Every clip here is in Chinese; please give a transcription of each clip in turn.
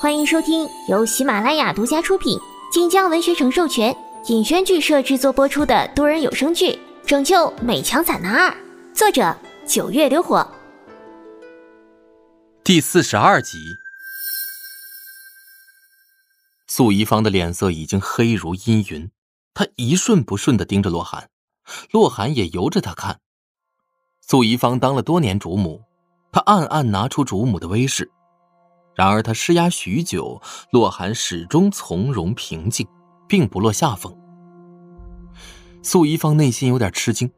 欢迎收听由喜马拉雅独家出品、晋江文学城授权、尹轩剧社制作播出的多人有声剧《拯救美强惨男二》，作者九月流火，第四十二集。素怡芳的脸色已经黑如阴云，她一瞬不瞬的盯着洛寒，洛寒也由着他看。素怡芳当了多年主母，她暗暗拿出主母的威势。然而他施压许久，洛寒始终从容平静，并不落下风。素一方内心有点吃惊，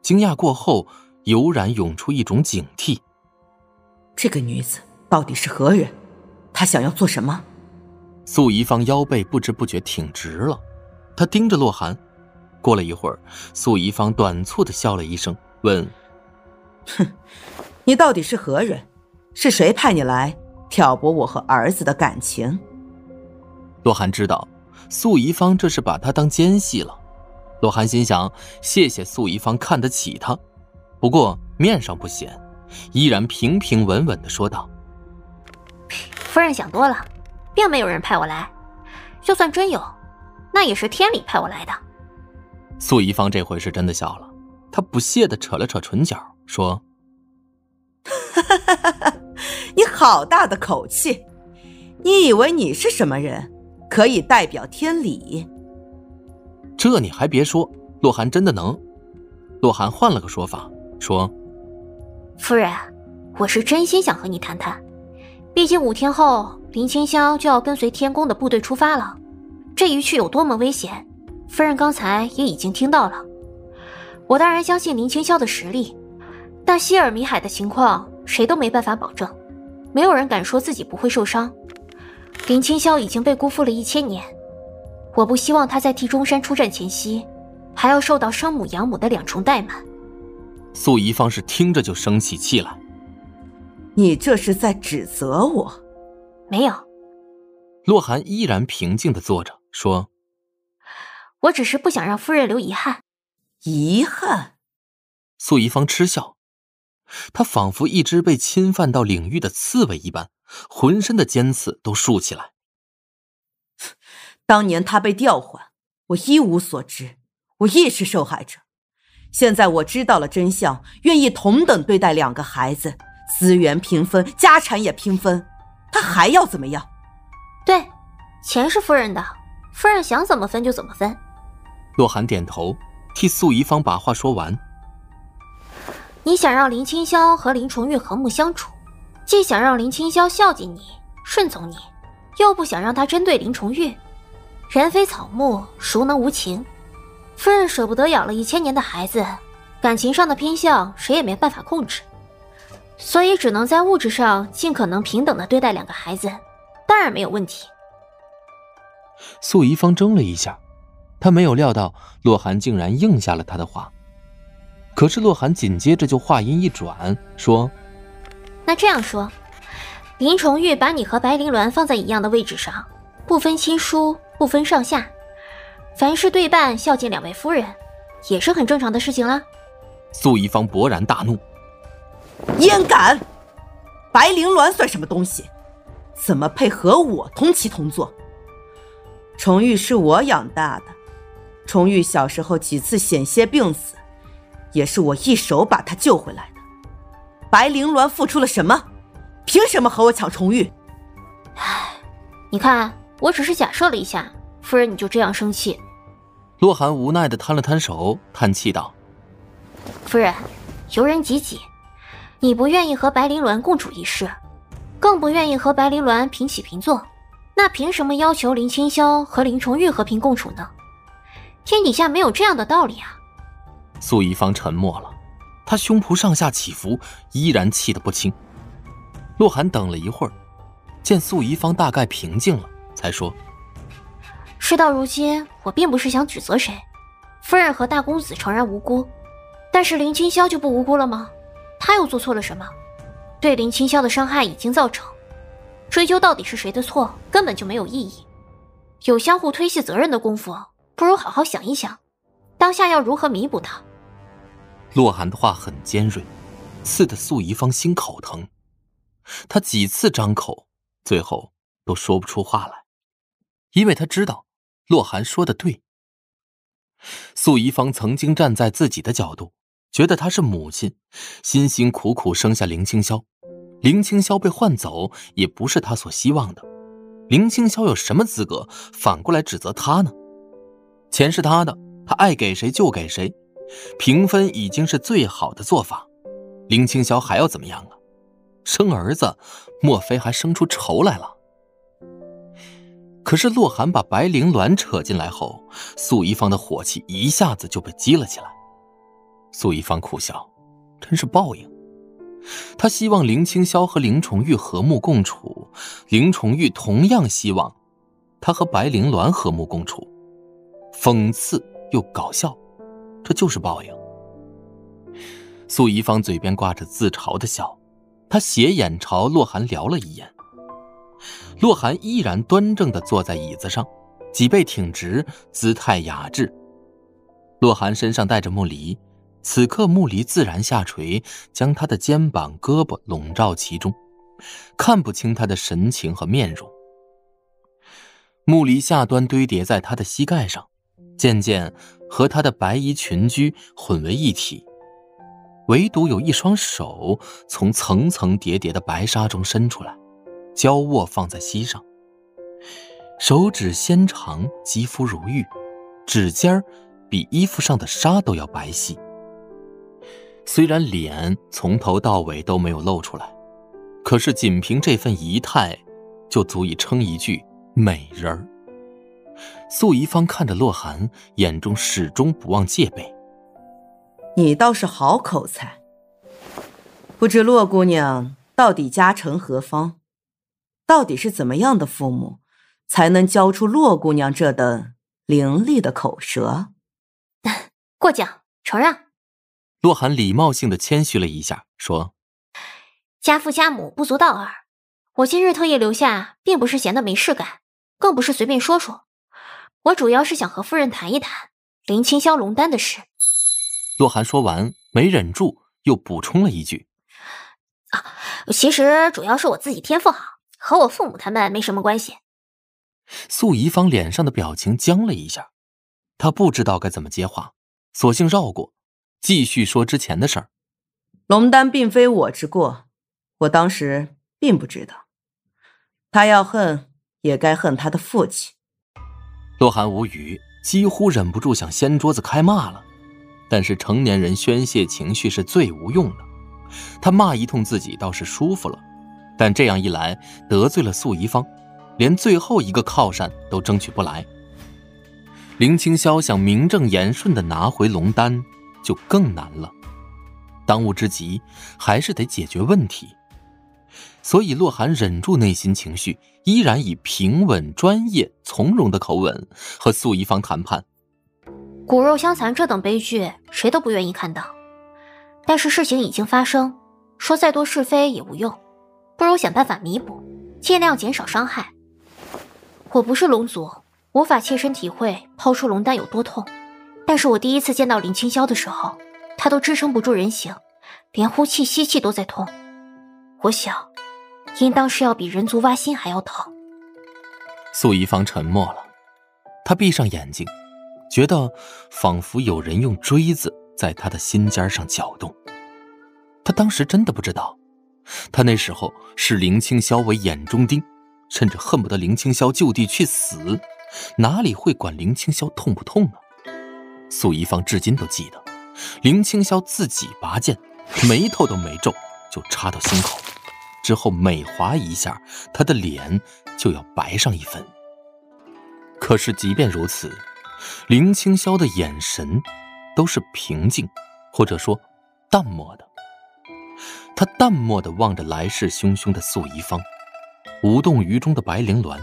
惊讶过后，油然涌出一种警惕。这个女子到底是何人？她想要做什么？素一方腰背不知不觉挺直了，她盯着洛寒。过了一会儿，素一方短促的笑了一声，问：“哼，你到底是何人？是谁派你来？”挑拨我和儿子的感情。洛寒知道，素宜芳这是把他当奸细了。洛寒心想：谢谢素宜芳看得起他，不过面上不显，依然平平稳稳的说道：“夫人想多了，并没有人派我来。就算真有，那也是天理派我来的。”素宜芳这回是真的笑了，她不屑的扯了扯唇角，说：“哈哈哈哈。”你好大的口气！你以为你是什么人，可以代表天理？这你还别说，洛寒真的能。洛寒换了个说法，说：“夫人，我是真心想和你谈谈。毕竟五天后林清霄就要跟随天宫的部队出发了，这一去有多么危险，夫人刚才也已经听到了。我当然相信林清霄的实力，但希尔米海的情况，谁都没办法保证。”没有人敢说自己不会受伤。林清霄已经被辜负了一千年，我不希望他在替中山出战前夕，还要受到生母养母的两重怠慢。素宜芳是听着就生起气来。你这是在指责我？没有。洛寒依然平静的坐着，说：“我只是不想让夫人留遗憾。”遗憾。素宜芳嗤笑。他仿佛一只被侵犯到领域的刺猬一般，浑身的尖刺都竖起来。当年他被调换，我一无所知，我亦是受害者。现在我知道了真相，愿意同等对待两个孩子，资源平分，家产也平分，他还要怎么样？对，钱是夫人的，夫人想怎么分就怎么分。洛寒点头，替素宜芳把话说完。你想让林清霄和林重玉和睦相处，既想让林清霄孝敬你、顺从你，又不想让他针对林重玉。人非草木，孰能无情？夫人舍不得养了一千年的孩子，感情上的偏向谁也没办法控制，所以只能在物质上尽可能平等的对待两个孩子，当然没有问题。素宜芳怔了一下，她没有料到洛寒竟然应下了他的话。可是洛寒紧接着就话音一转，说：“那这样说，林崇玉把你和白灵鸾放在一样的位置上，不分亲疏，不分上下，凡事对半，孝敬两位夫人，也是很正常的事情啦。”素一方勃然大怒：“焉敢！白灵鸾算什么东西？怎么配和我同期同坐？崇玉是我养大的，崇玉小时候几次险些病死。”也是我一手把他救回来的。白灵鸾付出了什么？凭什么和我抢重玉？唉，你看，我只是假设了一下，夫人你就这样生气？洛寒无奈的摊了摊手，叹气道：“夫人，由人及己。你不愿意和白灵鸾共处一室，更不愿意和白灵鸾平起平坐，那凭什么要求林清霄和林重玉和平共处呢？天底下没有这样的道理啊！”素一方沉默了，他胸脯上下起伏，依然气得不轻。洛寒等了一会儿，见素一方大概平静了，才说：“事到如今，我并不是想指责谁，夫人和大公子诚然无辜，但是林清霄就不无辜了吗？他又做错了什么？对林清霄的伤害已经造成，追究到底是谁的错，根本就没有意义。有相互推卸责任的功夫，不如好好想一想，当下要如何弥补他。”洛寒的话很尖锐，刺得素宜芳心口疼。他几次张口，最后都说不出话来，因为他知道洛寒说的对。素怡芳曾经站在自己的角度，觉得她是母亲，辛辛苦苦生下林青霄，林青霄被换走也不是她所希望的。林青霄有什么资格反过来指责她呢？钱是他的，他爱给谁就给谁，平分已经是最好的做法。林青霄还要怎么样啊？生儿子，莫非还生出仇来了？可是洛寒把白灵鸾扯进来后，素一方的火气一下子就被激了起来。素一方苦笑，真是报应。他希望林青霄和林崇玉和睦共处，林崇玉同样希望他和白灵鸾和睦共处。讽刺又搞笑，这就是报应。素一方嘴边挂着自嘲的笑，他斜眼朝洛寒撩了一眼。洛寒依然端正的坐在椅子上，脊背挺直，姿态雅致。洛寒身上带着木梨，此刻木梨自然下垂，将他的肩膀、胳膊笼罩其中，看不清他的神情和面容。木梨下端堆叠在他的膝盖上，渐渐和他的白衣裙裾混为一体，唯独有一双手从层层叠叠的白纱中伸出来。交握放在膝上，手指纤长，肌肤如玉，指尖儿比衣服上的纱都要白皙。虽然脸从头到尾都没有露出来，可是仅凭这份仪态，就足以称一句美人儿。素怡芳看着洛寒，眼中始终不忘戒备。你倒是好口才，不知洛姑娘到底家成何方？到底是怎么样的父母，才能教出洛姑娘这等伶俐的口舌？过奖，承让。洛寒礼貌性的谦虚了一下，说：“家父家母不足道耳。我今日特意留下，并不是闲的没事干，更不是随便说说。我主要是想和夫人谈一谈林清霄龙丹的事。”洛寒说完，没忍住，又补充了一句：“啊，其实主要是我自己天赋好。”和我父母他们没什么关系。素怡芳脸上的表情僵了一下，她不知道该怎么接话，索性绕过，继续说之前的事儿。龙丹并非我之过，我当时并不知道。他要恨，也该恨他的父亲。洛寒无语，几乎忍不住想掀桌子开骂了，但是成年人宣泄情绪是最无用的，他骂一通自己倒是舒服了。但这样一来，得罪了素怡芳，连最后一个靠山都争取不来。林青霄想名正言顺的拿回龙丹，就更难了。当务之急还是得解决问题。所以，洛寒忍住内心情绪，依然以平稳、专业、从容的口吻和素怡芳谈判。骨肉相残这等悲剧，谁都不愿意看到。但是事情已经发生，说再多是非也无用。不如想办法弥补，尽量减少伤害。我不是龙族，无法切身体会抛出龙丹有多痛。但是我第一次见到林清霄的时候，他都支撑不住人形，连呼气吸气都在痛。我想，应当是要比人族挖心还要疼。素一方沉默了，他闭上眼睛，觉得仿佛有人用锥子在他的心尖上搅动。他当时真的不知道。他那时候视林青霄为眼中钉，甚至恨不得林青霄就地去死，哪里会管林青霄痛不痛呢？素一方至今都记得，林青霄自己拔剑，眉头都没皱，就插到心口，之后每划一下，他的脸就要白上一分。可是即便如此，林青霄的眼神都是平静，或者说淡漠的。他淡漠地望着来势汹汹的素衣芳，无动于衷的白灵鸾，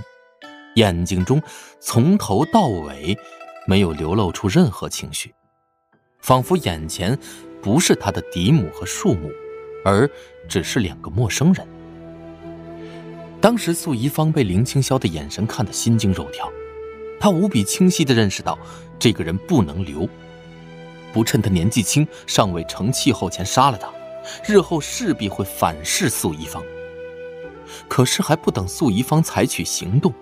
眼睛中从头到尾没有流露出任何情绪，仿佛眼前不是他的嫡母和庶母，而只是两个陌生人。当时素衣芳被林青霄的眼神看得心惊肉跳，他无比清晰地认识到这个人不能留，不趁他年纪轻尚未成气候前杀了他。日后势必会反噬素一方。可是还不等素仪芳采取行动，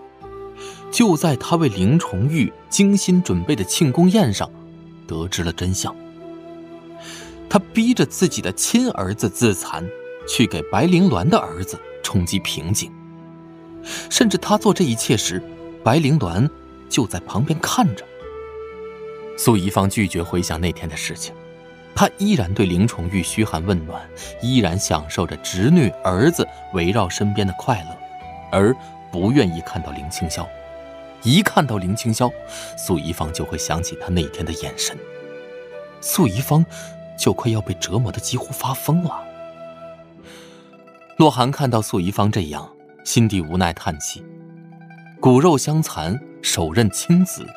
就在他为林重玉精心准备的庆功宴上，得知了真相。他逼着自己的亲儿子自残，去给白灵鸾的儿子冲击瓶颈。甚至他做这一切时，白灵鸾就在旁边看着。苏怡芳拒绝回想那天的事情，她依然对林重玉嘘寒问暖，依然享受着侄女儿子围绕身边的快乐，而不愿意看到林青霄。一看到林青霄，苏怡芳就会想起他那天的眼神。苏怡芳就快要被折磨的几乎发疯了。洛寒看到素仪芳这样。心底无奈叹气，骨肉相残，手刃亲子，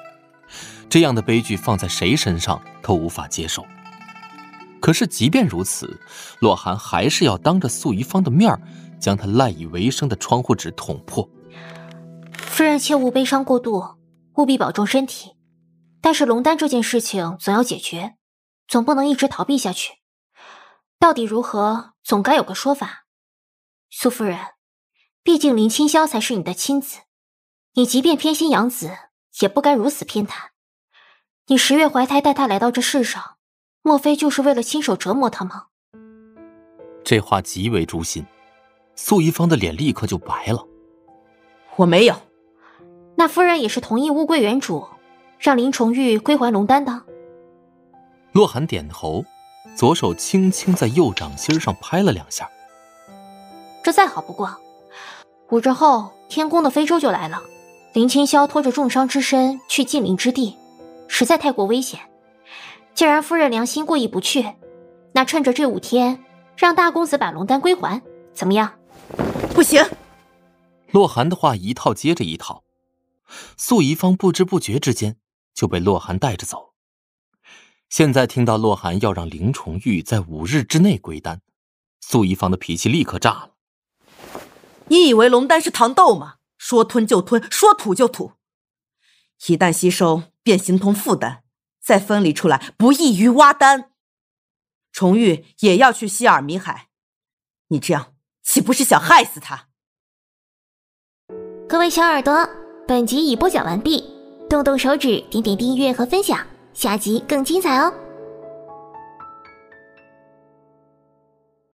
这样的悲剧放在谁身上都无法接受。可是即便如此，洛寒还是要当着素仪芳的面将他赖以为生的窗户纸捅破。夫人切勿悲伤过度，务必保重身体。但是龙丹这件事情总要解决，总不能一直逃避下去。到底如何，总该有个说法。苏夫人。毕竟林清霄才是你的亲子，你即便偏心养子，也不该如此偏袒。你十月怀胎带他来到这世上，莫非就是为了亲手折磨他吗？这话极为诛心，素一芳的脸立刻就白了。我没有。那夫人也是同意乌龟原主让林崇玉归还龙丹的。洛寒点头，左手轻轻在右掌心上拍了两下。这再好不过。五日后，天宫的飞舟就来了。林清霄拖着重伤之身去禁灵之地，实在太过危险。既然夫人良心过意不去，那趁着这五天，让大公子把龙丹归还，怎么样？不行。洛寒的话一套接着一套，素仪芳不知不觉之间就被洛寒带着走。现在听到洛寒要让林重玉在五日之内归丹，素一芳的脾气立刻炸了。你以为龙丹是糖豆吗？说吞就吞，说吐就吐，一旦吸收便形同负担，再分离出来不易于挖丹。重玉也要去希尔米海，你这样岂不是想害死他？各位小耳朵，本集已播讲完毕，动动手指，点点订阅和分享，下集更精彩哦！